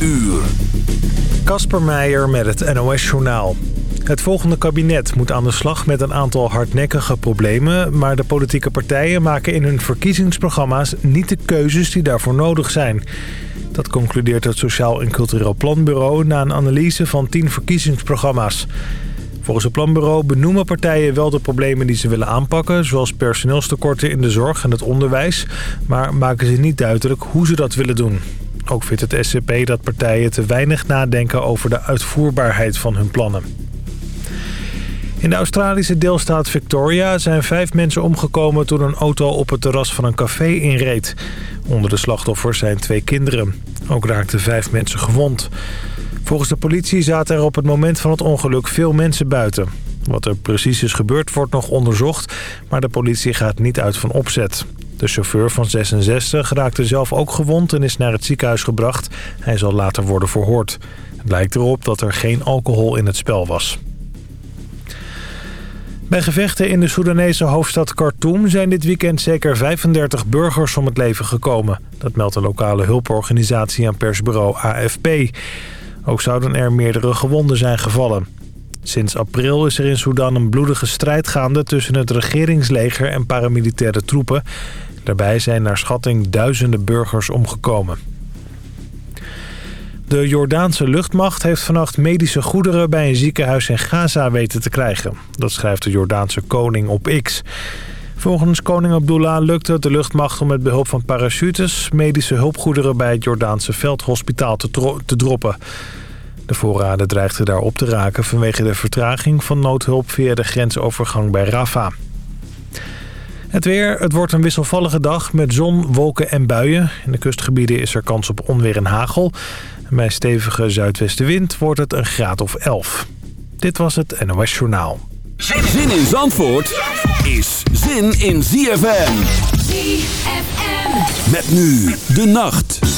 uur. Kasper Meijer met het NOS-journaal. Het volgende kabinet moet aan de slag met een aantal hardnekkige problemen... maar de politieke partijen maken in hun verkiezingsprogramma's niet de keuzes die daarvoor nodig zijn. Dat concludeert het Sociaal en Cultureel Planbureau na een analyse van tien verkiezingsprogramma's. Volgens het planbureau benoemen partijen wel de problemen die ze willen aanpakken... zoals personeelstekorten in de zorg en het onderwijs... maar maken ze niet duidelijk hoe ze dat willen doen. Ook vindt het SCP dat partijen te weinig nadenken over de uitvoerbaarheid van hun plannen. In de Australische deelstaat Victoria zijn vijf mensen omgekomen toen een auto op het terras van een café inreed. Onder de slachtoffers zijn twee kinderen. Ook raakten vijf mensen gewond. Volgens de politie zaten er op het moment van het ongeluk veel mensen buiten. Wat er precies is gebeurd wordt nog onderzocht, maar de politie gaat niet uit van opzet. De chauffeur van 66 raakte zelf ook gewond en is naar het ziekenhuis gebracht. Hij zal later worden verhoord. Het lijkt erop dat er geen alcohol in het spel was. Bij gevechten in de Soedanese hoofdstad Khartoum zijn dit weekend zeker 35 burgers om het leven gekomen. Dat meldt de lokale hulporganisatie aan persbureau AFP. Ook zouden er meerdere gewonden zijn gevallen. Sinds april is er in Sudan een bloedige strijd gaande tussen het regeringsleger en paramilitaire troepen. Daarbij zijn naar schatting duizenden burgers omgekomen. De Jordaanse luchtmacht heeft vannacht medische goederen bij een ziekenhuis in Gaza weten te krijgen. Dat schrijft de Jordaanse koning op X. Volgens koning Abdullah lukte de luchtmacht om met behulp van parachutes... medische hulpgoederen bij het Jordaanse veldhospitaal te, te droppen. De voorraden dreigden daar op te raken vanwege de vertraging van noodhulp via de grensovergang bij Rafah. Het weer, het wordt een wisselvallige dag met zon, wolken en buien. In de kustgebieden is er kans op onweer en hagel. bij stevige zuidwestenwind wordt het een graad of 11. Dit was het NOS Journaal. Zin in Zandvoort is zin in ZFM. ZFM. Met nu de nacht.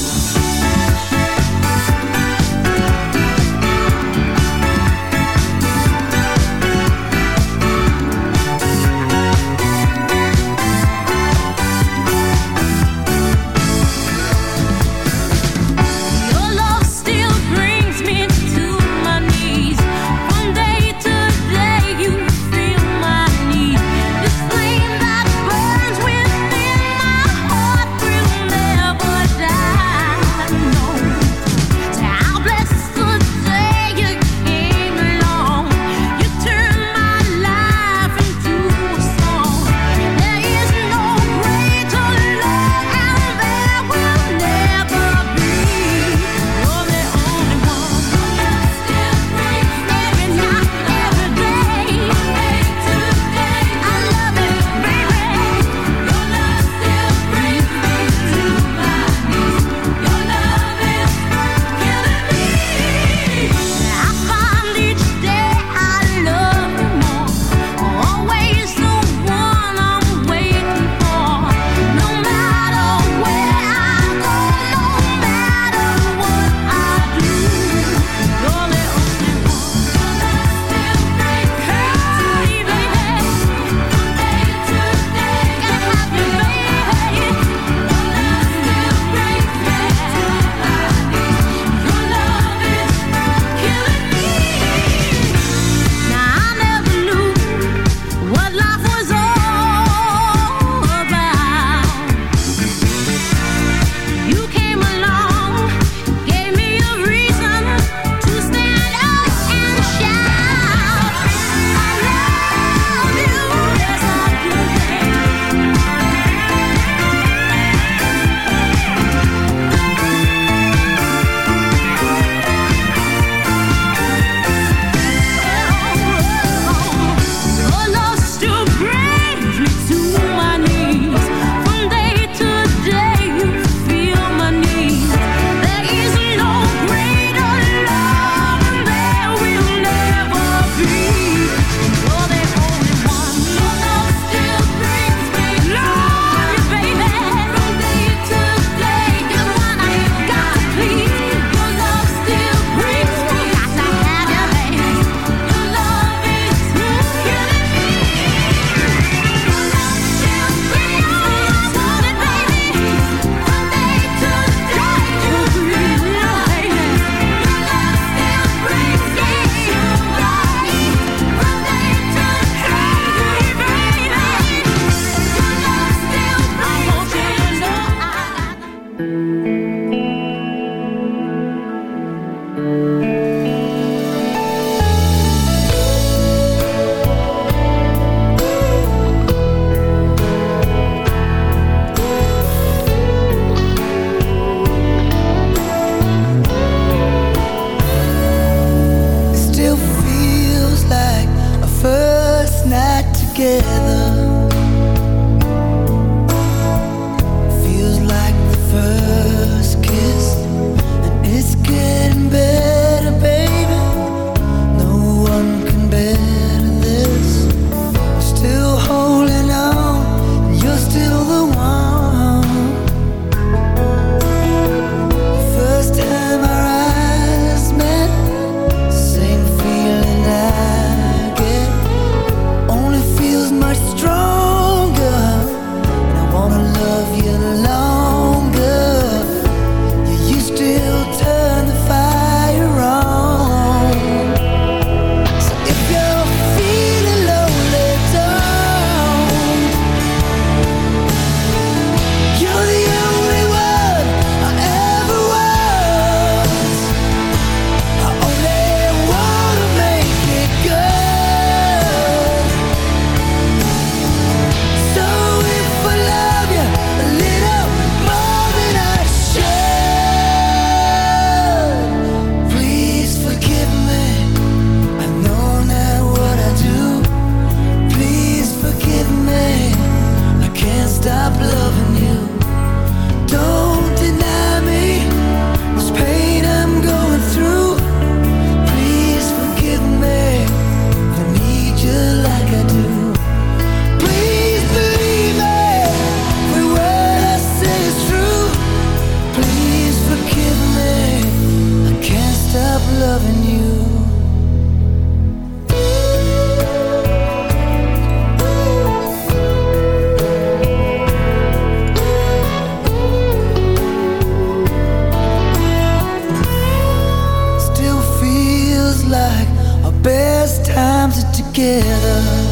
together.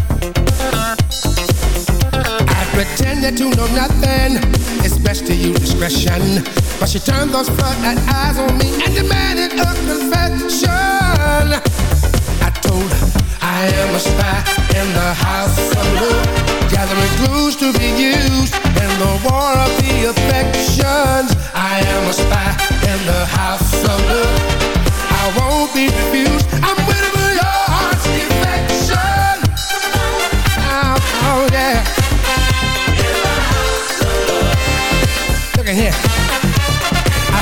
I pretended to know nothing. It's best to use discretion. But she turned those front eyes on me and demanded a confession. I told her I am a spy in the house of love, gathering clues to be used in the war of the affections. I am a spy in the house of love. I won't be refused. I'm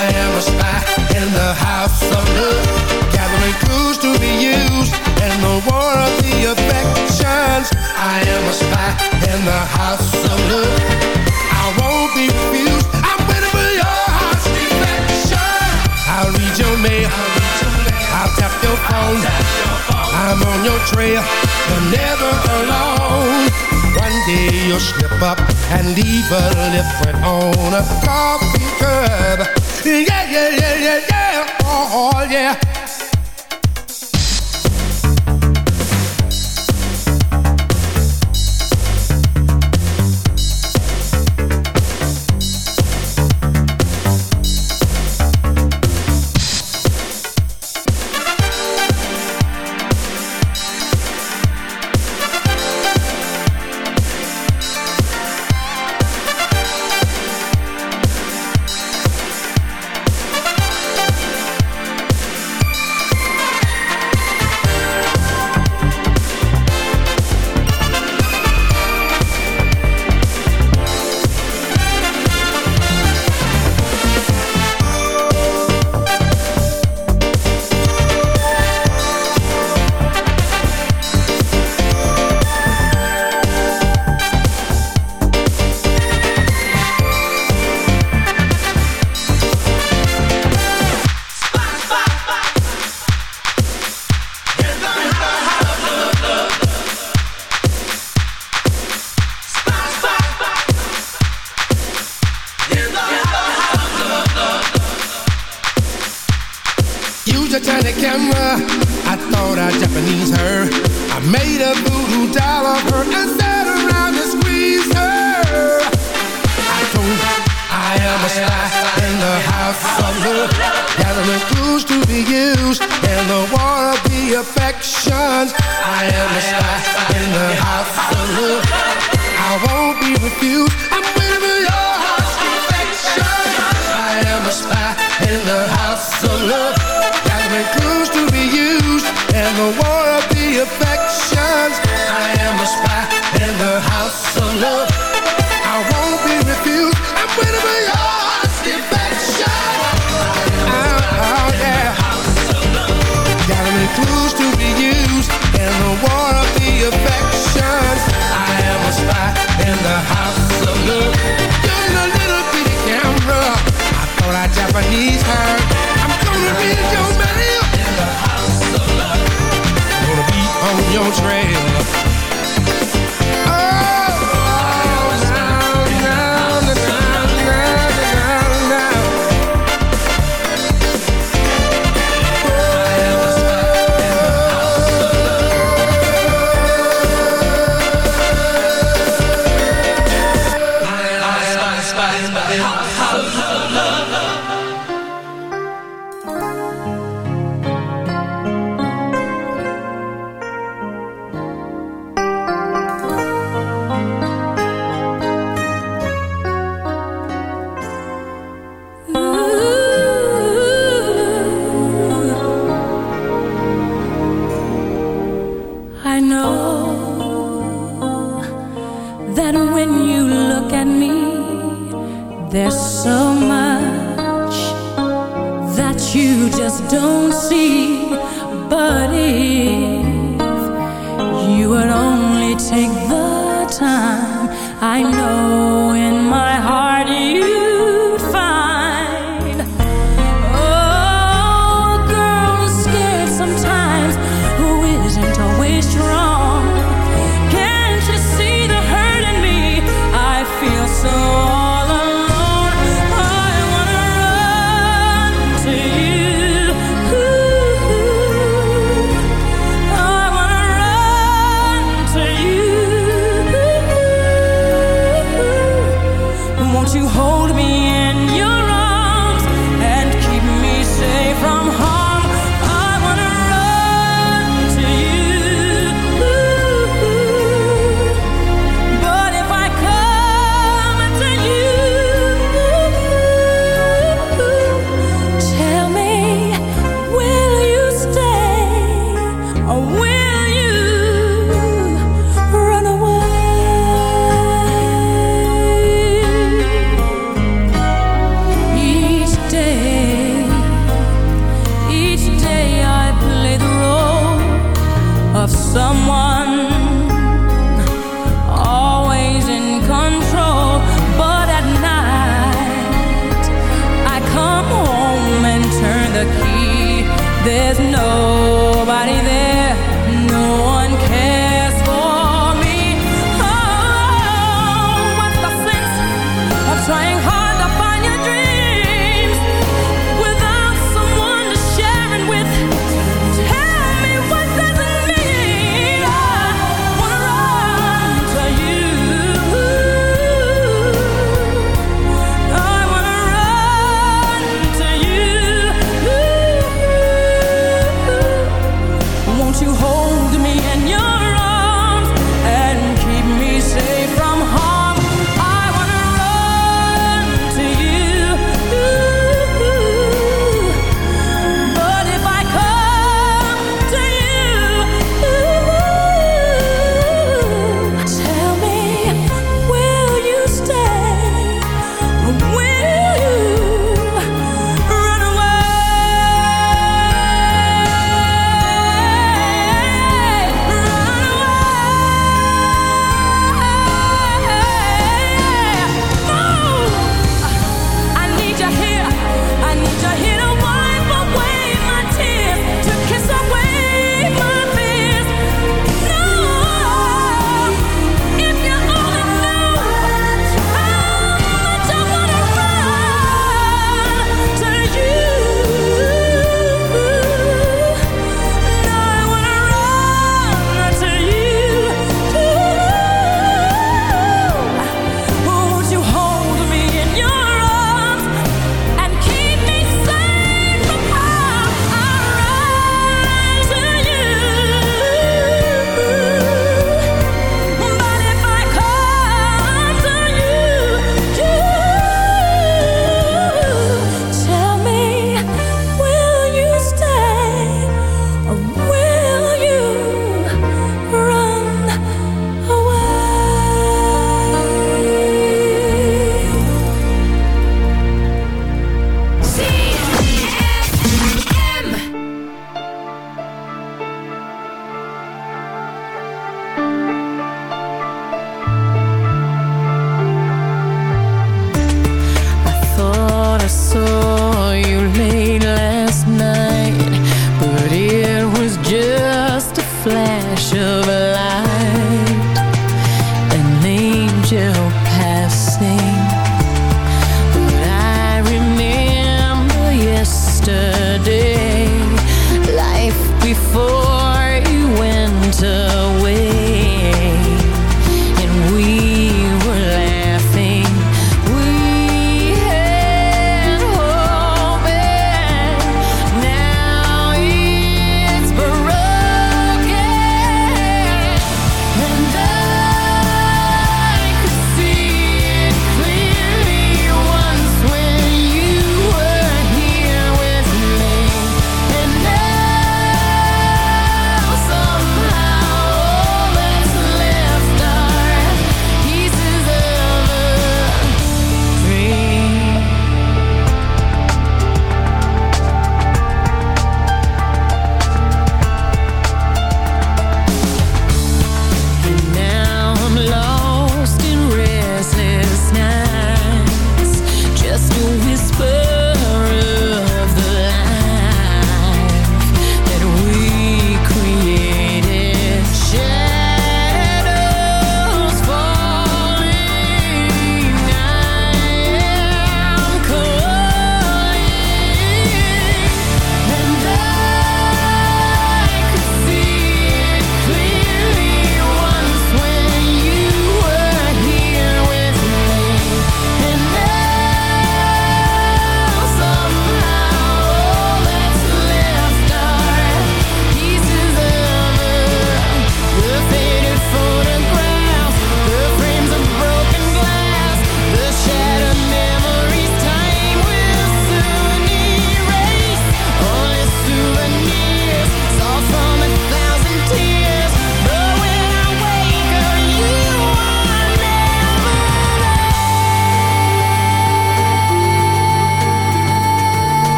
I told her I am a spy in the house of love gathering clues to be used in the war of the affections. I am a spy in the house of love. I won't be refused. I'm waiting for your heart's defection. I'll read your mail. I'll tap your phone. I'm on your trail. You're never alone. Day you'll slip up and leave a lip print on a coffee cup. Yeah, yeah, yeah, yeah, yeah. Oh, oh yeah.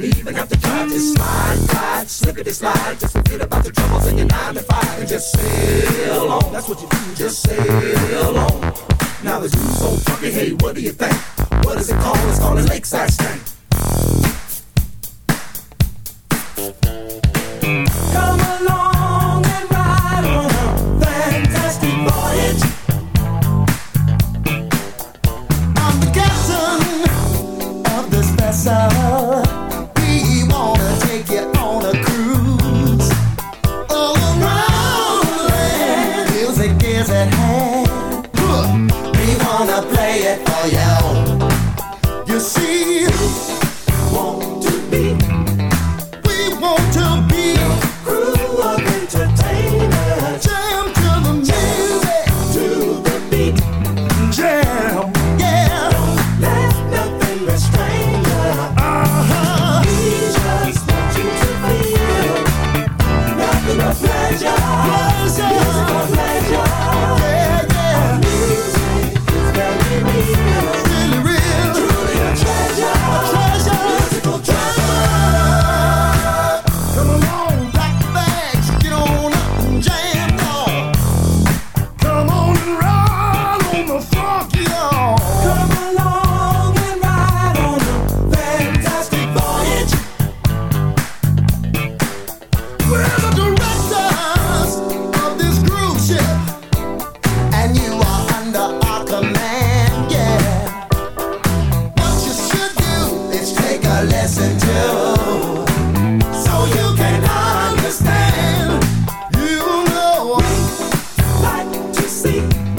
don't even have to try. Just slide, slide, slippity slide. Just forget about the troubles in your nine to five and just sail on. That's what you do. Just sail on. Now the dude's so funky. Hey, what do you think? What is it called? It's called a lakeside stank. Come See.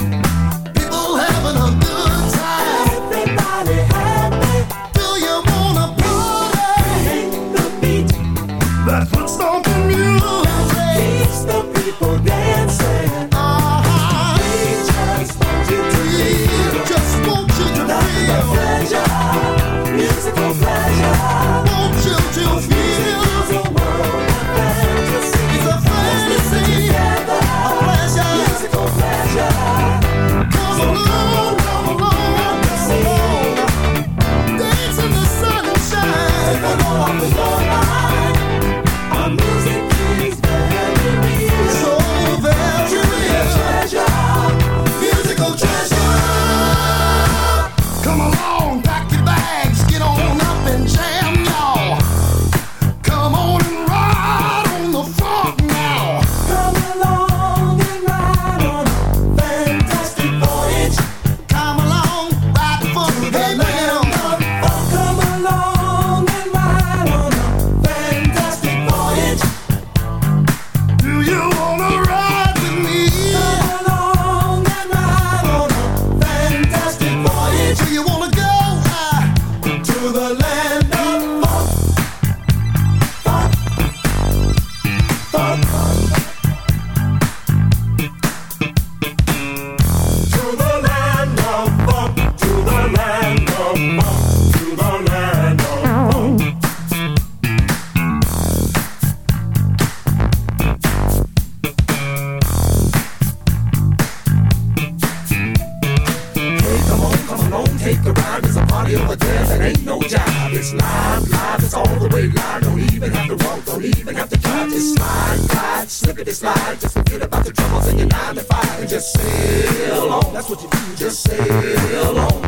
live. It's all the way live. Don't even have to walk, don't even have to drive. Just slide, slide, slippity slide. Just forget about the troubles and your nine to five and just sail on. That's what you do, just sail on.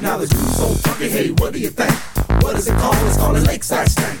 Now the dude's so funky, hey, what do you think? What is it called? It's called a lakeside stank.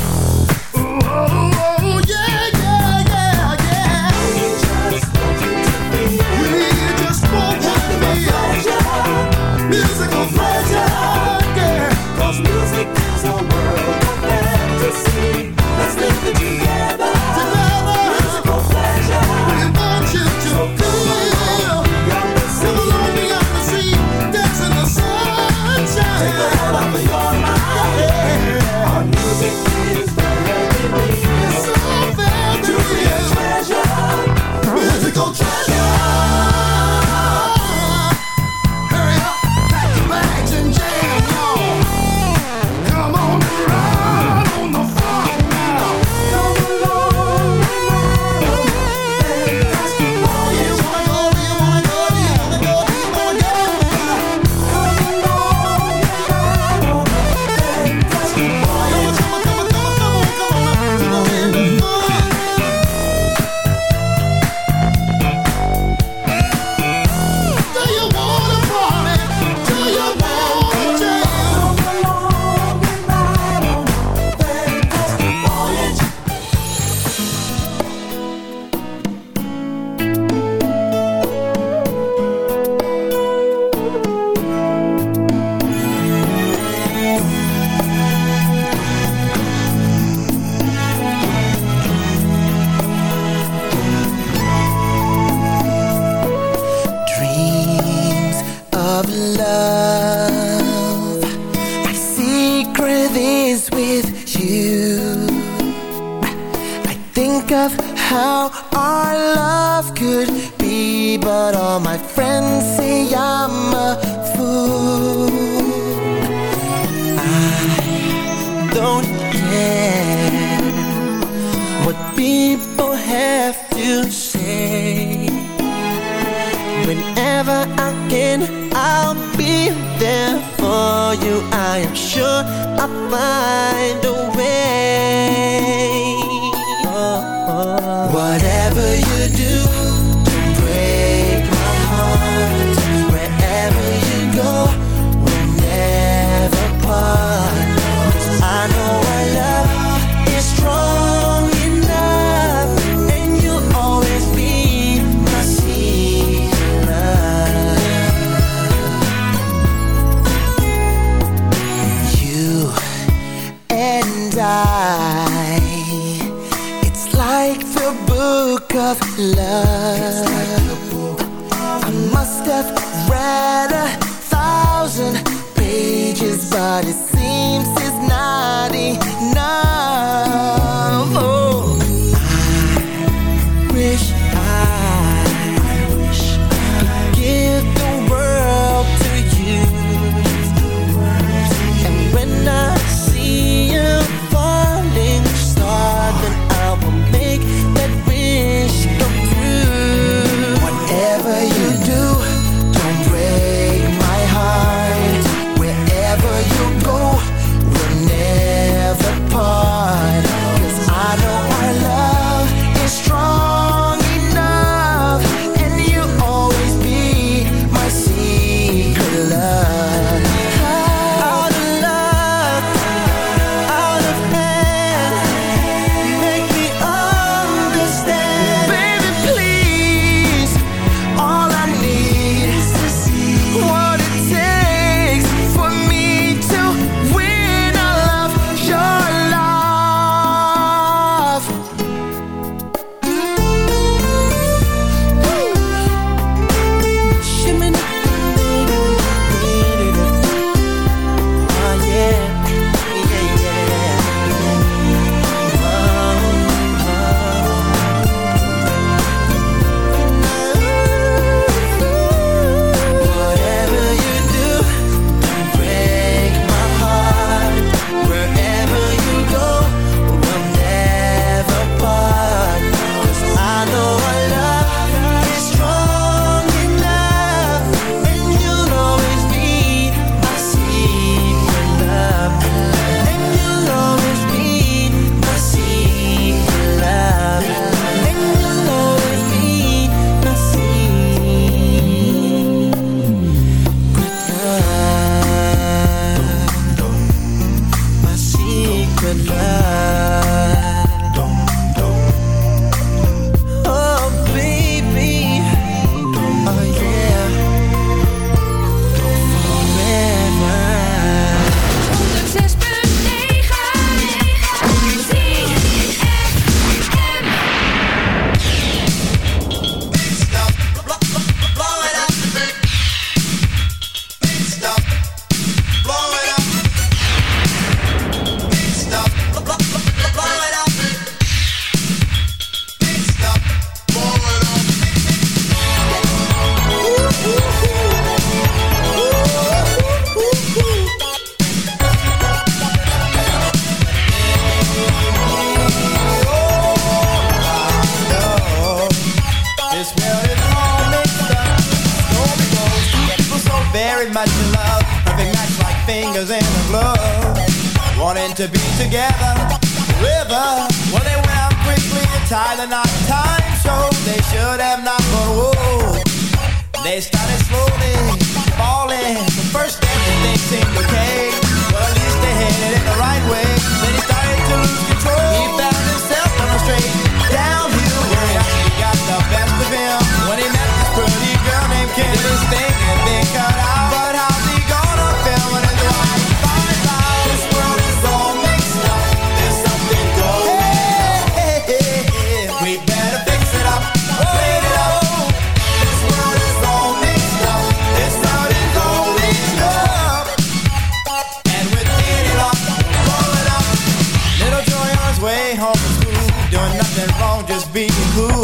way home from school, doing nothing wrong, just being cool.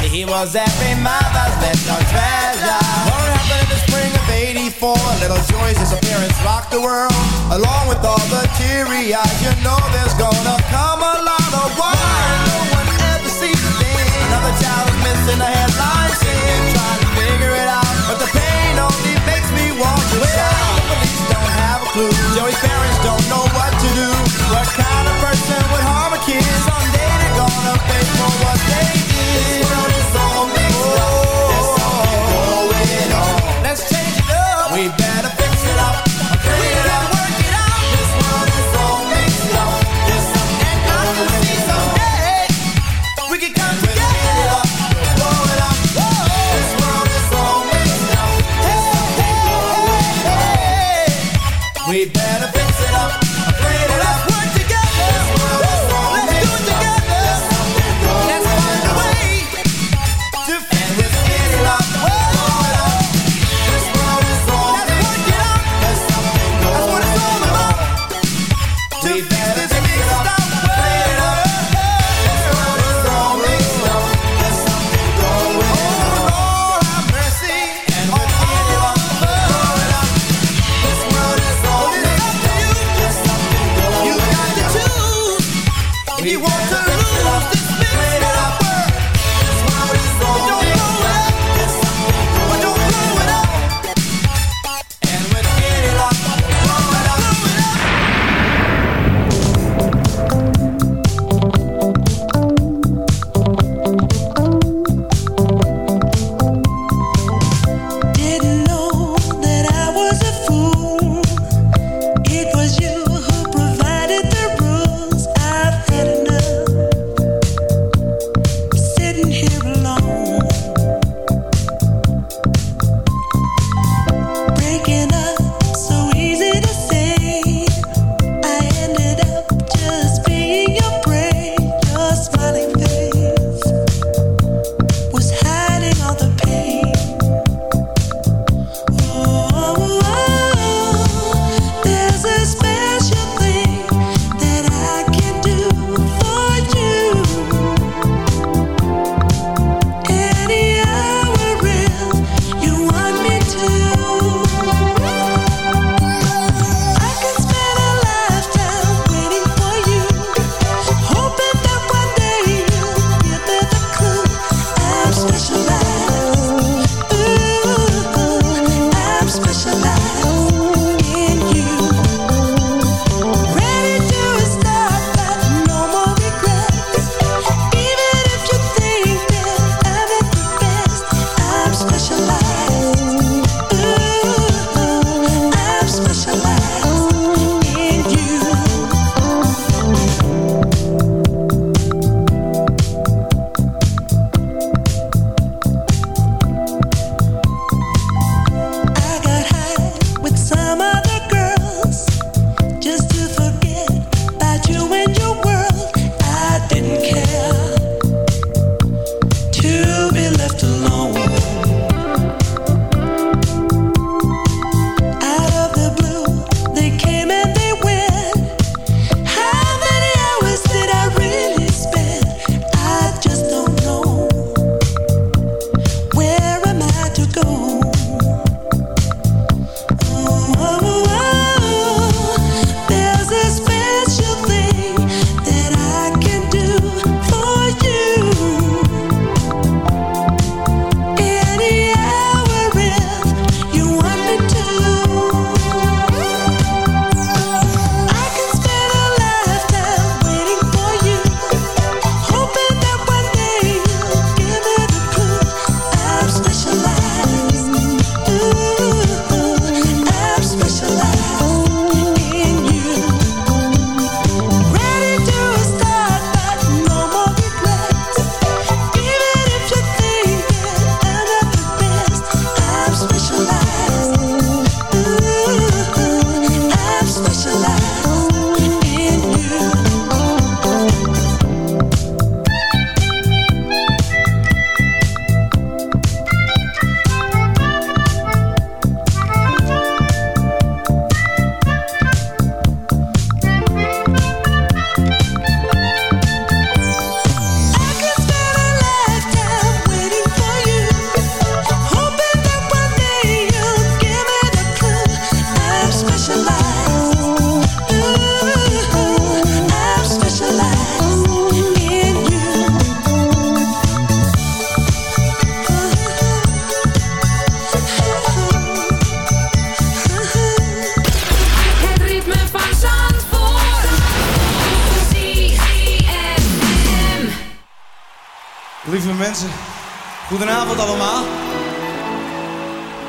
He was every mother's little treasure. What happened in the spring of 84? Little Joy's disappearance rocked the world. Along with all the teary eyes, you know there's gonna come a lot of war. No one ever sees a thing. Another child is missing a headline scene. Trying to figure it out, but the pain only makes me want to shout. The police don't have a clue. Joey's parents don't know what to do